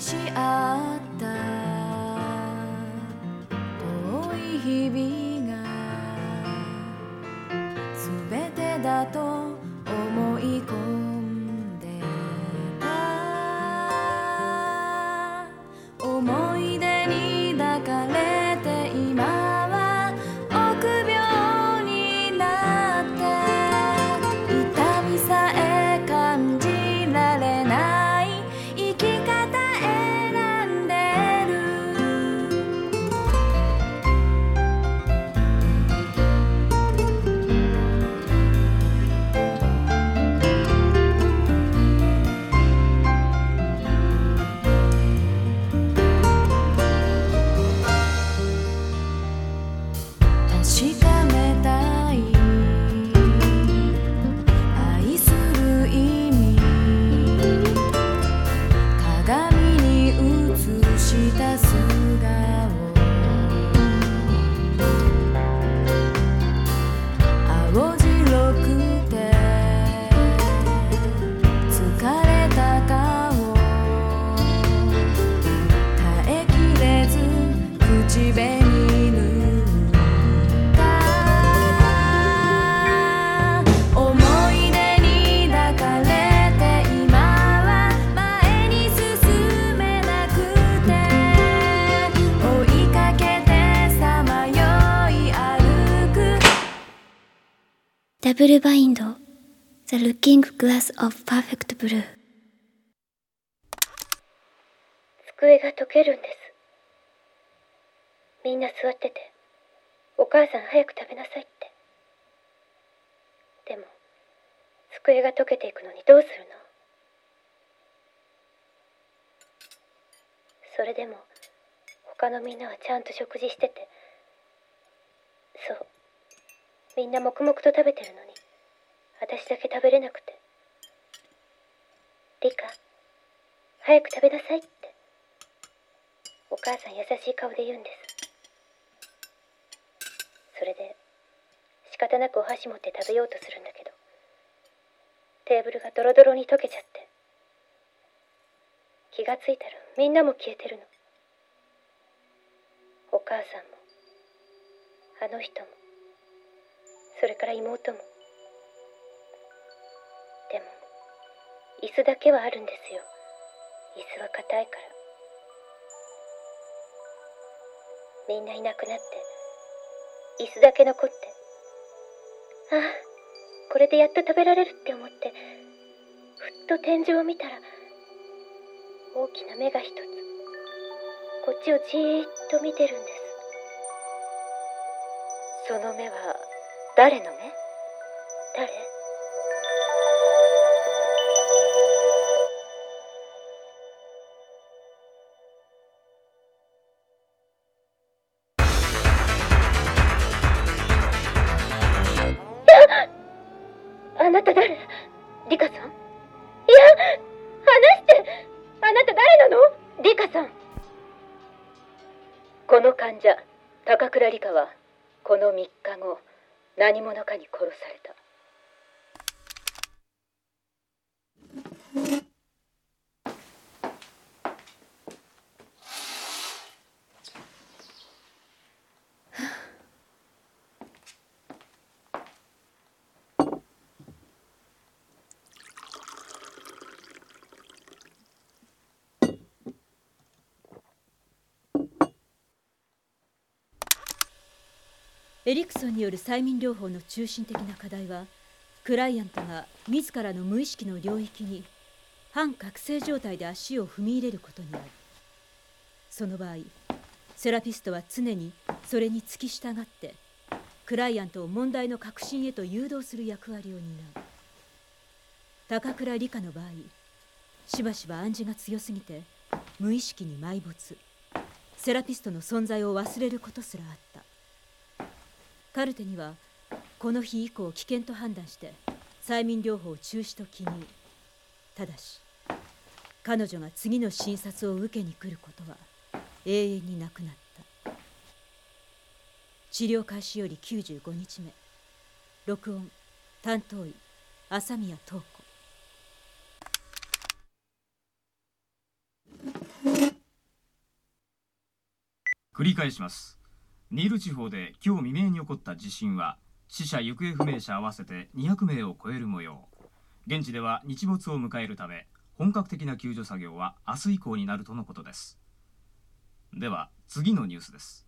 し合ったブルバインド The Looking Glass of Perfect Blue. 机が溶けるんです。みんな座っててお母さん早く食べなさいって。でも机が溶けていくのにどうするの？それでも他のみんなはちゃんと食事してて。そう。みんな黙々と食べてるのに。私だけ食べれなくて。リカ早く食べなさいって。お母さん優しい顔で言うんです。それで仕方なくお箸持って食べようとするんだけど。テーブルがドロドロに溶けちゃって。気がついたらみんなも消えてるの。お母さんもあの人もそれから妹も。でも椅子だけはあるんですよ。椅子は硬いから。みんないなくなって椅子だけ残ってああこれでやっと食べられるって思ってふっと天井を見たら大きな目が一つこっちをじーっと見てるんです。その目は誰の目？誰？あなた誰？リカさん？いや話してあなた誰なの？リカさん。この患者高倉リカはこの3日後何者かに殺された。エリクソンによる催眠療法の中心的な課題はクライアントが自らの無意識の領域に反覚醒状態で足を踏み入れることにある。その場合セラピストは常にそれに付き従ってクライアントを問題の核心へと誘導する役割を担う。高倉理香の場合しばしば暗示が強すぎて無意識に埋没。セラピストの存在を忘れることすらあった。カルテにはこの日以降危険と判断して催眠療法を中止と記入。ただし彼女が次の診察を受けに来ることは永遠になくなった。治療開始より95日目。録音担当医朝宮東子。繰り返します。ニール地方で今日未明に起こった地震は死者行方不明者合わせて200名を超える模様。現地では日没を迎えるため本格的な救助作業は明日以降になるとのことです。では次のニュースです。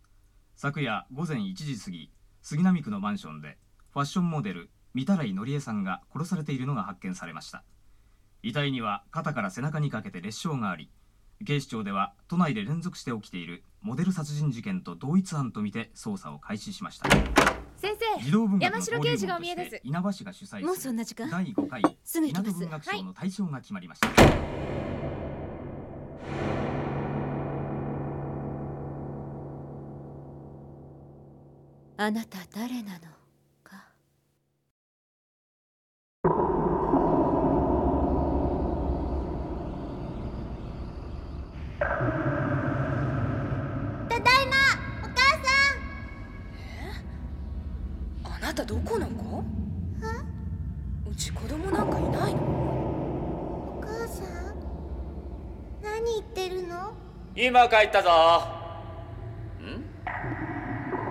昨夜午前1時過ぎ杉並区のマンションでファッションモデル御手洗紀江さんが殺されているのが発見されました。遺体には肩から背中にかけて裂傷があり警視庁では都内で連続して起きているモデル殺人事件と同一犯とみて捜査を開始しました。先児童文学の山城刑事がお見えです。稲葉市が主催す。るもうそんな時間。第5回すぐ行きます。港文学賞の大賞が決まりました、あなた誰なのかただいまお母あなたどこの子うち子供なんかいないの。お母さん何言ってるの？今帰ったぞ。ん？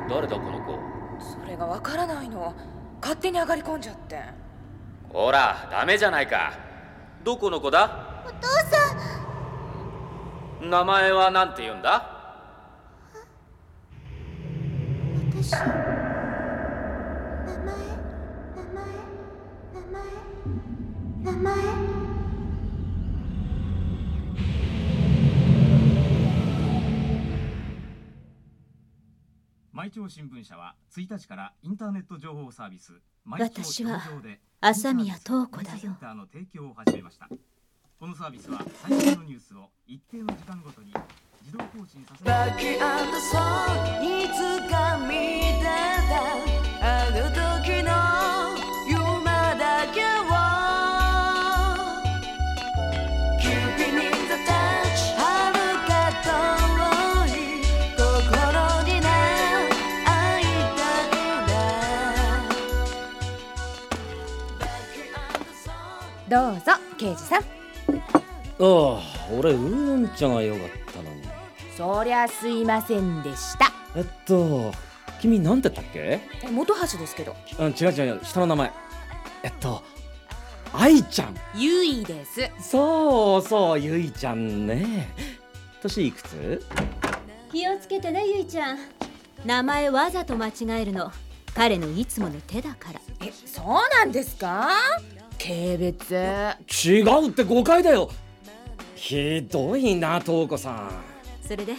誰だこの子？それがわからないの。勝手に上がり込んじゃって。ほらダメじゃないか。どこの子だ？お父さん。名前は何て言うんだ？私名前名前名前名前毎朝新聞社は1日からインターネット情報サービス毎朝私は朝宮東子だよ。ニュースセンターの提供を始めました。このサービスは最新のニュースを一定の時間ごとに自動更新させバどうぞ刑事さん。ああ俺ウーロン茶がよかったのに。そりゃすいませんでした。えっと君なんて言ったっけ？え元橋ですけど。うん違う違う下の名前。えっと愛ちゃん。ゆいです。そうそうゆいちゃんね。年いくつ？気をつけてねゆいちゃん。名前わざと間違えるの。彼のいつもの手だから。えそうなんですか？軽蔑。違うって誤解だよ。ひどいな東子さん。それで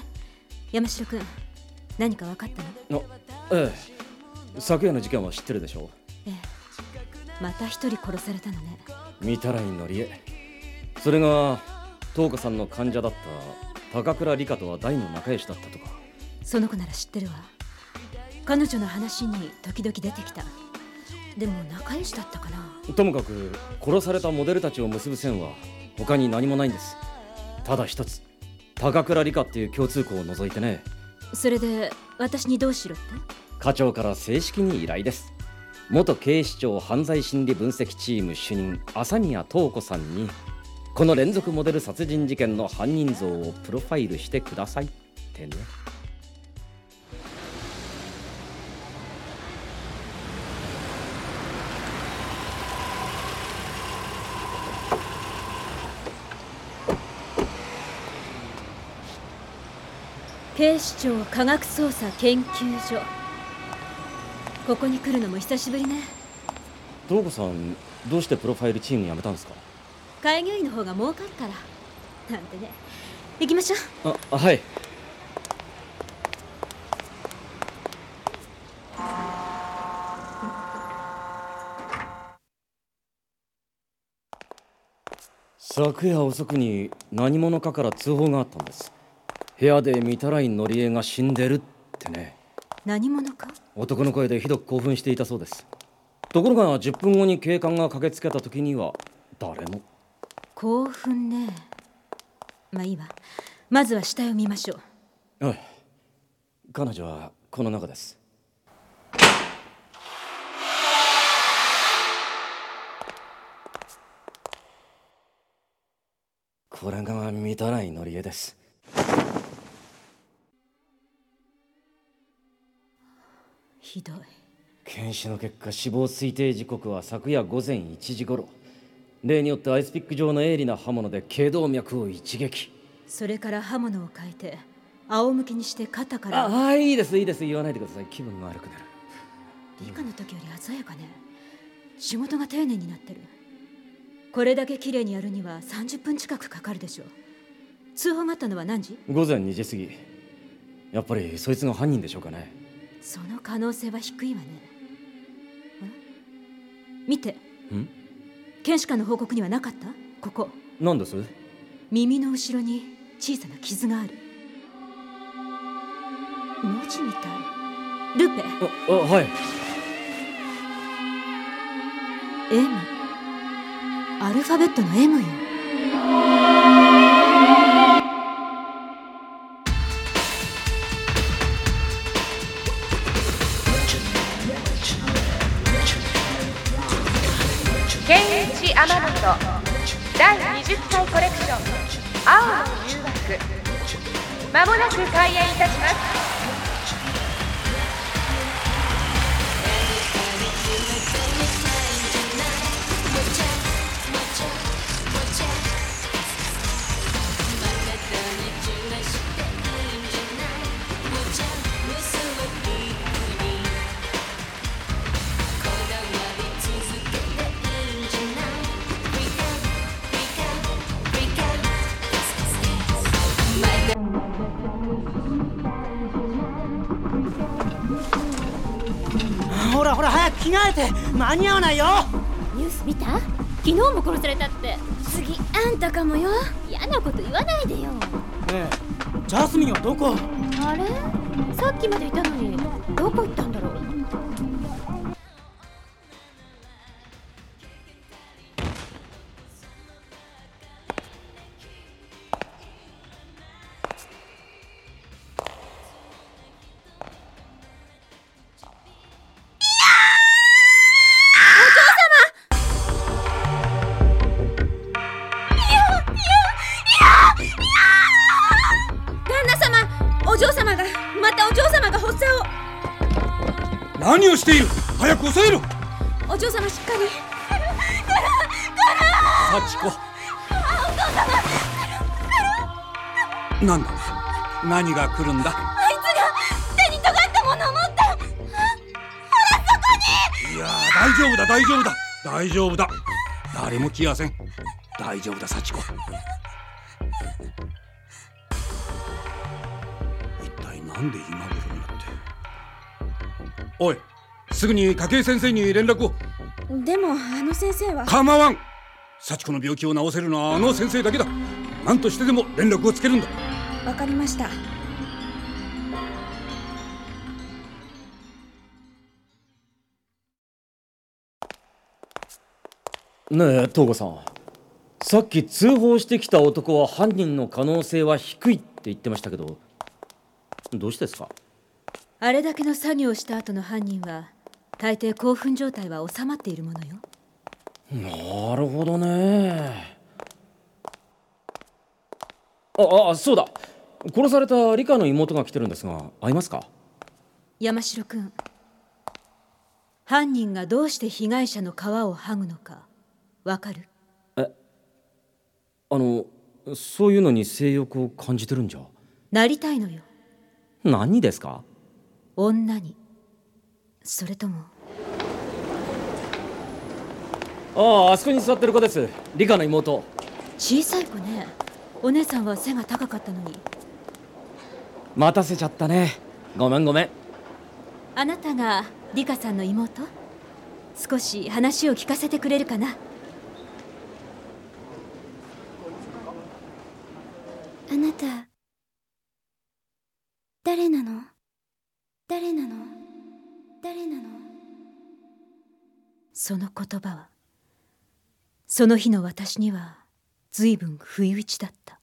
山城君何か分かったの？あええ。昨夜の事件は知ってるでしょええ。また一人殺されたのね。御手洗のりえ。それが東子さんの患者だった高倉理香とは大の仲良しだったとか。その子なら知ってるわ。彼女の話に時々出てきたでも仲良しだったかな。ともかく殺されたモデルたちを結ぶ線は他に何もないんです。ただ一つ。高倉理香っていう共通項を除いてね。それで私にどうしろって？課長から正式に依頼です。元警視庁犯罪心理分析チーム主任朝宮東子さんにこの連続モデル殺人事件の犯人像をプロファイルしてくださいってね警視庁科学捜査研究所。ここに来るのも久しぶりね。東子さんどうしてプロファイルチーム辞めたんですか？開業医の方が儲かるから。なんてね。行きましょう。ああはい。昨夜遅くに何者かから通報があったんです部屋で御手洗のりえが死んでるってね。何者か？男の声でひどく興奮していたそうです。ところが10分後に警官が駆けつけた時には誰も。興奮ね。まあいいわ。まずは死体を見ましょう。はい。彼女はこの中です。これが満たないのりえですひどい。検視の結果死亡推定時刻は昨夜午前1時頃。例によってアイスピック状の鋭利な刃物で頸動脈を一撃。それから刃物を変えて仰向けにして肩から。ああいいですいいです。言わないでください。気分が悪くなる。理科の時より鮮やかね。仕事が丁寧になってる。これだけ綺麗にやるには30分近くかかるでしょう。通報があったのは何時？午前2時過ぎ。やっぱりそいつが犯人でしょうかねその可能性は低いわね。見て。ん？検視官の報告にはなかった？ここ。何です？耳の後ろに小さな傷がある。文字みたい。ルペ。ああはい。M アルファベットの M よ着替えて間に合わないよ。ニュース見た？昨日も殺されたって。次あんたかもよ。嫌なこと言わないでよ。ねえ。ジャスミンはどこ？あれ？さっきまでいたのに。どこ行ったんだろうている。早く抑えろ。お嬢様しっかり。幸子。なんだ何が来るんだ。あいつが手に尖ったものを持った。ほらそこに。いやー大丈夫だ大丈夫だ。大丈夫だ。誰も来やせん。大丈夫だ幸子。一体なんで今頃になって。おいすぐに筧先生に連絡を。でもあの先生は。構わん。幸子の病気を治せるのはあの先生だけだ。何としてでも連絡をつけるんだ。わかりました。ねえ東郷さん。さっき通報してきた男は犯人の可能性は低いって言ってましたけどどうしてですか？あれだけの作業をした後の犯人は大抵興奮状態は収まっているものよ。なるほどね。ああそうだ。殺された理科の妹が来てるんですが会いますか？山城君犯人がどうして被害者の皮を剥ぐのかわかる？あのそういうのに性欲を感じてるんじゃ？なりたいのよ。何ですか？女に。それともあああそこに座ってる子です。理科の妹。小さい子ね。お姉さんは背が高かったのに。待たせちゃったね。ごめんごめん。あなたがリカさんの妹？少し話を聞かせてくれるかな？あなた誰なの？誰なの？誰なの？その言葉はその日の私には随分不意打ちだった。